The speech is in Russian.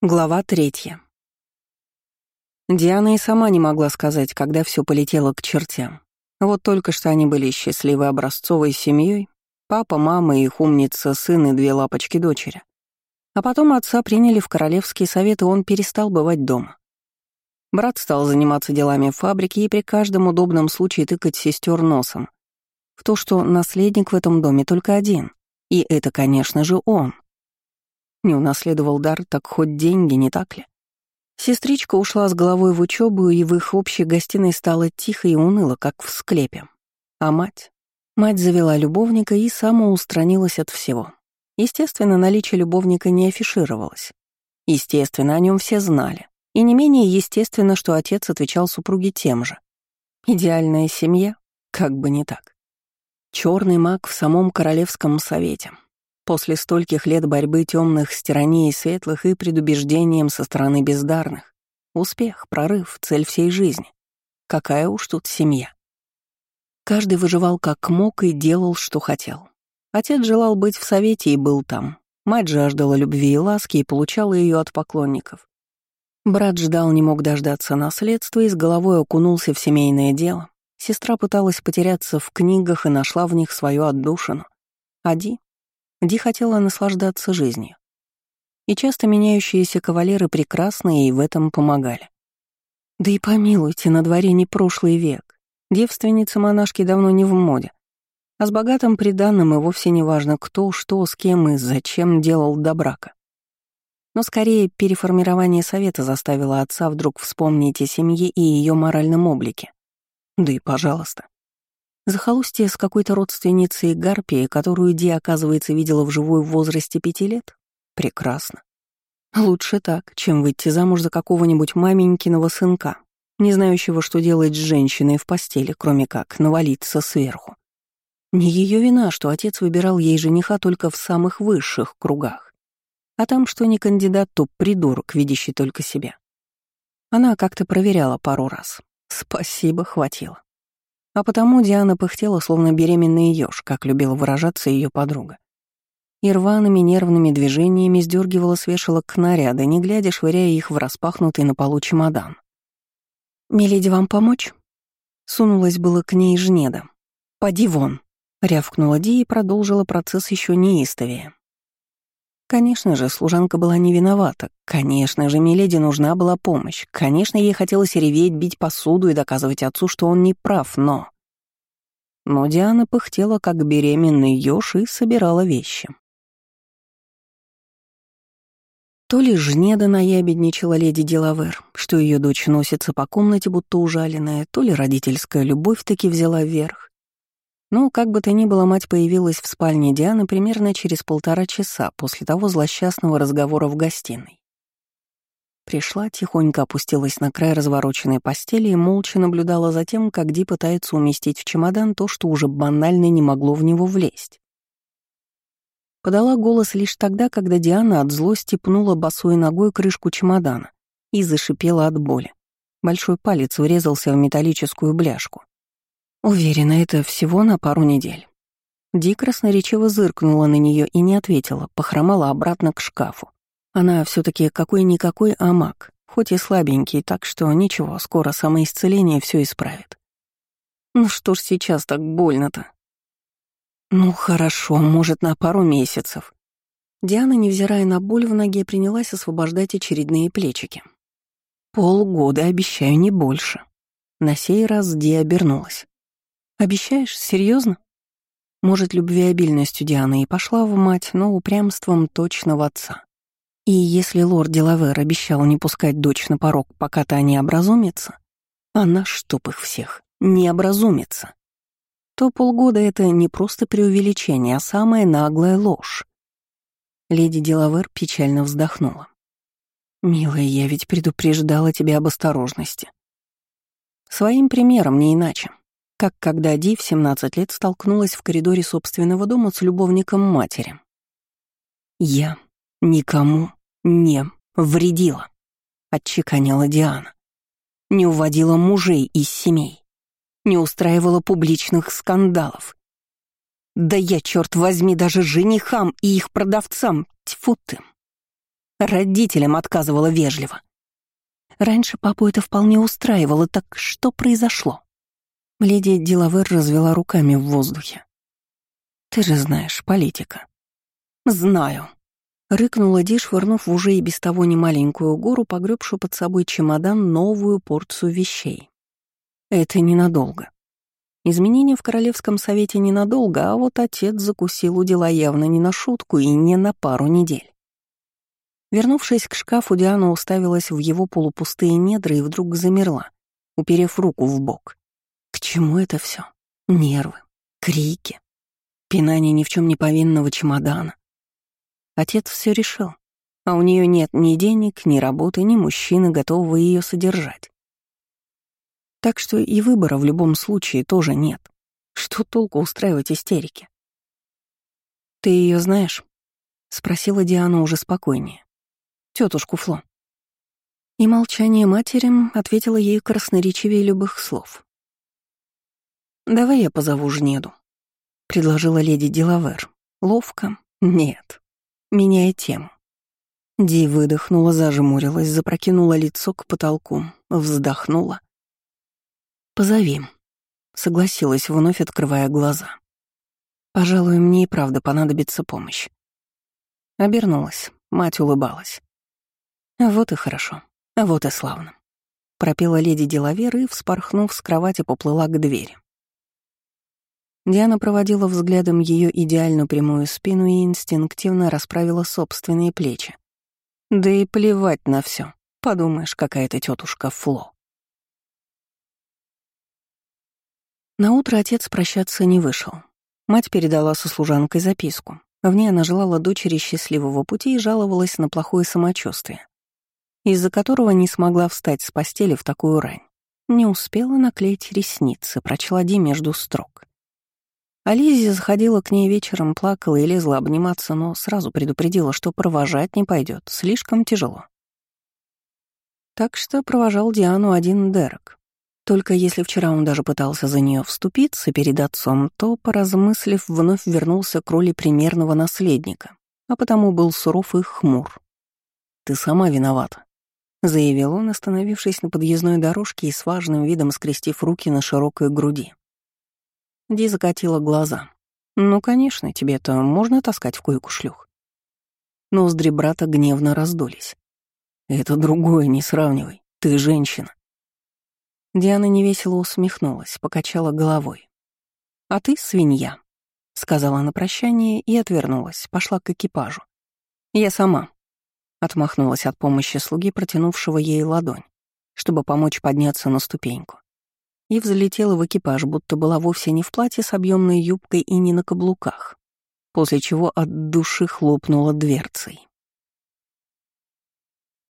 Глава третья. Диана и сама не могла сказать, когда все полетело к чертям. Вот только что они были счастливой образцовой семьей, папа, мама, их умница, сын и две лапочки дочери. А потом отца приняли в королевский совет, и он перестал бывать дома. Брат стал заниматься делами фабрики и при каждом удобном случае тыкать сестер носом. В то, что наследник в этом доме только один. И это, конечно же, он — не унаследовал дар, так хоть деньги, не так ли? Сестричка ушла с головой в учебу, и в их общей гостиной стало тихо и уныло, как в склепе. А мать? Мать завела любовника и самоустранилась от всего. Естественно, наличие любовника не афишировалось. Естественно, о нем все знали. И не менее естественно, что отец отвечал супруге тем же. Идеальная семья? Как бы не так. Черный маг в самом королевском совете. После стольких лет борьбы темных с тиранией светлых и предубеждением со стороны бездарных. Успех, прорыв, цель всей жизни. Какая уж тут семья. Каждый выживал как мог и делал, что хотел. Отец желал быть в совете и был там. Мать жаждала любви и ласки и получала ее от поклонников. Брат ждал, не мог дождаться наследства и с головой окунулся в семейное дело. Сестра пыталась потеряться в книгах и нашла в них свою отдушину. Ади Ди хотела наслаждаться жизнью. И часто меняющиеся кавалеры прекрасные и в этом помогали. Да и помилуйте, на дворе не прошлый век. Девственницы-монашки давно не в моде. А с богатым приданным и вовсе не важно, кто, что, с кем и зачем делал до брака. Но скорее переформирование совета заставило отца вдруг вспомнить о семье и ее моральном облике. Да и пожалуйста. Захолустье с какой-то родственницей Гарпии, которую Ди, оказывается, видела вживую в возрасте пяти лет? Прекрасно. Лучше так, чем выйти замуж за какого-нибудь маменькиного сынка, не знающего, что делать с женщиной в постели, кроме как навалиться сверху. Не ее вина, что отец выбирал ей жениха только в самых высших кругах. А там, что не кандидат, то придурок, видящий только себя. Она как-то проверяла пару раз. Спасибо, хватило. А потому Диана пыхтела, словно беременный еж, как любила выражаться ее подруга. И рваными нервными движениями сдергивала с вешалок наряды, не глядя, швыряя их в распахнутый на полу чемодан. «Миледи, вам помочь?» Сунулась было к ней жнеда. «Поди вон!» — рявкнула Ди и продолжила процесс еще неистовее. Конечно же, служанка была не виновата. Конечно же, Миледи нужна была помощь. Конечно, ей хотелось реветь, бить посуду и доказывать отцу, что он не прав, но... Но Диана пыхтела, как беременный ёж, и собирала вещи. То ли жнеда наябедничала леди Делавер, что ее дочь носится по комнате, будто ужаленная, то ли родительская любовь таки взяла верх. Но, как бы то ни было, мать появилась в спальне Дианы примерно через полтора часа после того злосчастного разговора в гостиной. Пришла, тихонько опустилась на край развороченной постели и молча наблюдала за тем, как Ди пытается уместить в чемодан то, что уже банально не могло в него влезть. Подала голос лишь тогда, когда Диана от злости пнула босой ногой крышку чемодана и зашипела от боли. Большой палец врезался в металлическую бляшку. Уверена, это всего на пару недель. Ди красноречиво зыркнула на нее и не ответила, похромала обратно к шкафу. Она все таки какой-никакой амак, хоть и слабенький, так что ничего, скоро самоисцеление все исправит. Ну что ж сейчас так больно-то? Ну хорошо, может, на пару месяцев. Диана, невзирая на боль в ноге, принялась освобождать очередные плечики. Полгода, обещаю, не больше. На сей раз Ди обернулась. Обещаешь, серьезно? Может, любвеобильностью Дианы и пошла в мать, но упрямством точно в отца. И если лорд Делавер обещал не пускать дочь на порог, пока та не образумится, она, чтоб их всех, не образумится, то полгода — это не просто преувеличение, а самая наглая ложь. Леди Делавер печально вздохнула. «Милая, я ведь предупреждала тебя об осторожности. Своим примером, не иначе как когда Ди в 17 лет столкнулась в коридоре собственного дома с любовником матери. «Я никому не вредила», — отчеканила Диана. «Не уводила мужей из семей, не устраивала публичных скандалов. Да я, черт возьми, даже женихам и их продавцам, тьфу ты, Родителям отказывала вежливо. Раньше папу это вполне устраивало, так что произошло? Леди Делавер развела руками в воздухе. «Ты же знаешь, политика». «Знаю», — рыкнула Ди, швырнув в уже и без того немаленькую гору, погребшую под собой чемодан новую порцию вещей. «Это ненадолго. Изменения в Королевском совете ненадолго, а вот отец закусил у дела явно не на шутку и не на пару недель. Вернувшись к шкафу, Диана уставилась в его полупустые недра и вдруг замерла, уперев руку в бок. К чему это все? Нервы, крики, пинание ни в чем не повинного чемодана. Отец все решил, а у нее нет ни денег, ни работы, ни мужчины, готового ее содержать. Так что и выбора в любом случае тоже нет. Что толку устраивать истерики? «Ты ее знаешь?» — спросила Диана уже спокойнее тетушку Фло. И молчание матери ответило ей красноречивее любых слов. «Давай я позову Жнеду», — предложила леди Делавер. «Ловко? Нет. Меняя тему». Ди выдохнула, зажмурилась, запрокинула лицо к потолку, вздохнула. «Позови», — согласилась, вновь открывая глаза. «Пожалуй, мне и правда понадобится помощь». Обернулась, мать улыбалась. «Вот и хорошо, вот и славно», — пропела леди Делавер и, вспорхнув с кровати, поплыла к двери. Диана проводила взглядом ее идеально прямую спину и инстинктивно расправила собственные плечи. Да и плевать на все. Подумаешь, какая ты тетушка Фло. На утро отец прощаться не вышел. Мать передала со служанкой записку. В ней она желала дочери счастливого пути и жаловалась на плохое самочувствие из-за которого не смогла встать с постели в такую рань. Не успела наклеить ресницы, прочла Ди между строк. А Лиззи заходила к ней вечером, плакала и лезла обниматься, но сразу предупредила, что провожать не пойдет, слишком тяжело. Так что провожал Диану один Дерек. Только если вчера он даже пытался за нее вступиться перед отцом, то, поразмыслив, вновь вернулся к роли примерного наследника, а потому был суров и хмур. «Ты сама виновата», — заявил он, остановившись на подъездной дорожке и с важным видом скрестив руки на широкой груди. Ди закатила глаза. «Ну, конечно, тебе-то можно таскать в койку шлюх». Ноздри брата гневно раздулись. «Это другое, не сравнивай. Ты женщина». Диана невесело усмехнулась, покачала головой. «А ты свинья», — сказала на прощание и отвернулась, пошла к экипажу. «Я сама», Отмахнулась от помощи слуги, протянувшего ей ладонь, чтобы помочь подняться на ступеньку. И взлетела в экипаж, будто была вовсе не в платье с объемной юбкой и не на каблуках, после чего от души хлопнула дверцей.